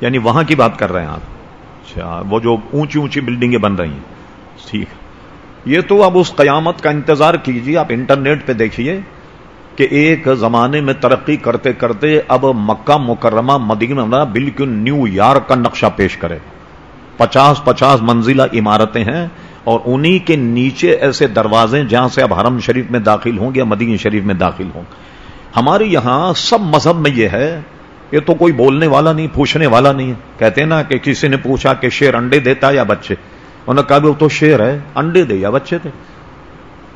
یعنی وہاں کی بات کر رہے ہیں آپ۔ اچھا وہ جو اونچی اونچی بلڈنگیں بن رہی ہیں۔ ٹھیک۔ یہ تو اب اس قیامت کا انتظار کیجیے آپ انٹرنیٹ پہ دیکھیے کہ ایک زمانے میں ترقی کرتے کرتے اب مکہ مکرمہ مدینہ بالکل نیو یارک کا نقشہ پیش کرے۔ پچاس پچاس منزلہ عمارتیں ہیں اور انہی کے نیچے ایسے دروازے جہاں سے اب حرم شریف میں داخل ہوں گے یا مدینہ شریف میں داخل ہوں۔ ہمارے یہاں سب مذہب میں یہ ہے یہ تو کوئی بولنے والا نہیں، پوچھنے والا نہیں ہے۔ کہتے نا کہ کسی نے پوچھا کہ شیر انڈے دیتا یا بچے؟ انہوں نے کہا وہ تو شیر ہے، انڈے دے یا بچے دے۔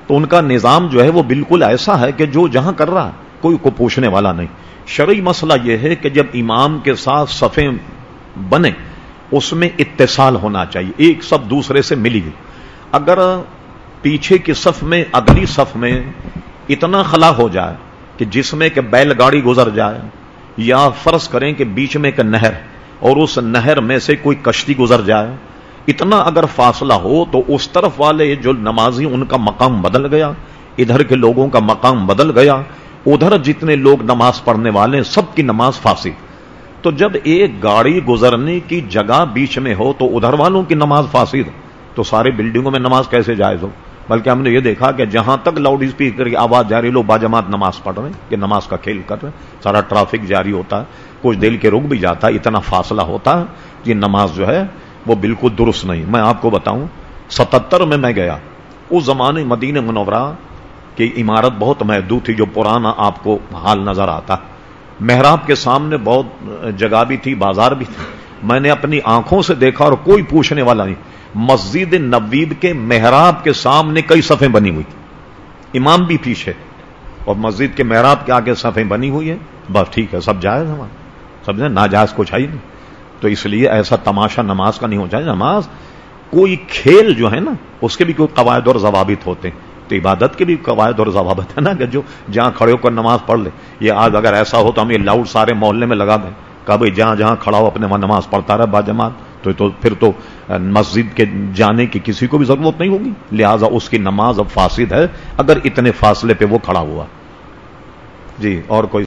تو ان کا نظام جو ہے وہ بالکل ایسا ہے کہ جو جہاں کر رہا ہے، کوئی کو پوچھنے والا نہیں۔ شرعی مسئلہ یہ ہے کہ جب امام کے ساتھ صفیں بنے، اس میں اتصال ہونا چاہیے، ایک سب دوسرے سے ملی اگر پیچھے کی صف میں، اگلی صف میں اتنا خلا ہو جائے کہ جس میں کہ بیل گاڑی گزر جائے یا فرض کریں کہ بیچ میں ایک نہر اور اس نہر میں سے کوئی کشتی گزر جائے، اتنا اگر فاصلہ ہو تو اس طرف والے جو نمازی ان کا مقام بدل گیا، ادھر کے لوگوں کا مقام بدل گیا، ادھر جتنے لوگ نماز پڑھنے والے سب کی نماز فاسی تو جب ایک گاڑی گزرنے کی جگہ بیچ میں ہو تو ادھر والوں کی نماز فاسد، تو سارے بلڈنگوں میں نماز کیسے جائز ہو؟ بلکہ ہم نے یہ دیکھا کہ جہاں تک لاؤڈ اسپیکر کی آواز جاری لوگ باجماعت نماز پڑھ رہے ہیں، کہ نماز کا کھیل کر رہے ہیں۔ سارا ٹرافک جاری ہوتا ہے کچھ دل کے رک بھی جاتا ہے، اتنا فاصلہ ہوتا ہے کہ نماز جو ہے وہ بالکل درست نہیں۔ میں آپ کو بتاؤں، ستتر میں میں گیا۔ اس زمانے مدین منورہ کی عمارت بہت محدود تھی، جو پرانا آپ کو حال نظر آتا۔ محراب کے سامنے بہت جگہ بھی تھی، بازار بھی تھی۔ میں نے اپنی آنکھوں سے دیکھا اور کوئی پوچھنے والا نہیں۔ مسجد نبیب کے محراب کے سامنے کئی صفیں بنی ہوئی امام بھی پیچھے۔ اور مسجد کے محراب کے آگے صفیں بنی ہوئی ہیں۔ بس ٹھیک ہے، سب جائز ہمارا سب ناجائز کچھ ہے ہی نہیں۔ تو اس لیے ایسا تماشا نماز کا نہیں ہو جائے نماز کوئی کھیل جو ہے نا، اس کے بھی کوئی قواعد اور ضوابط ہوتے ہیں۔ تو عبادت کے بھی قواعد اور ضوابط ہے نا کہ جو جہاں کھڑے ہو کر نماز پڑھ لے۔ یہ آج اگر ایسا ہو تو ہم یہ لاؤڈ سارے محلے میں لگا دیں۔ کہ بھائی جہاں جہاں کھڑا ہو اپنے وہاں نماز پڑھتا رہے، با جماعت۔ تو تو پھر تو مسجد کے جانے کی کسی کو بھی ضرورت نہیں ہوگی۔ لہذا اس کی نماز اب فاسد ہے، اگر اتنے فاصلے پہ وہ کھڑا ہوا۔ جی اور کوئی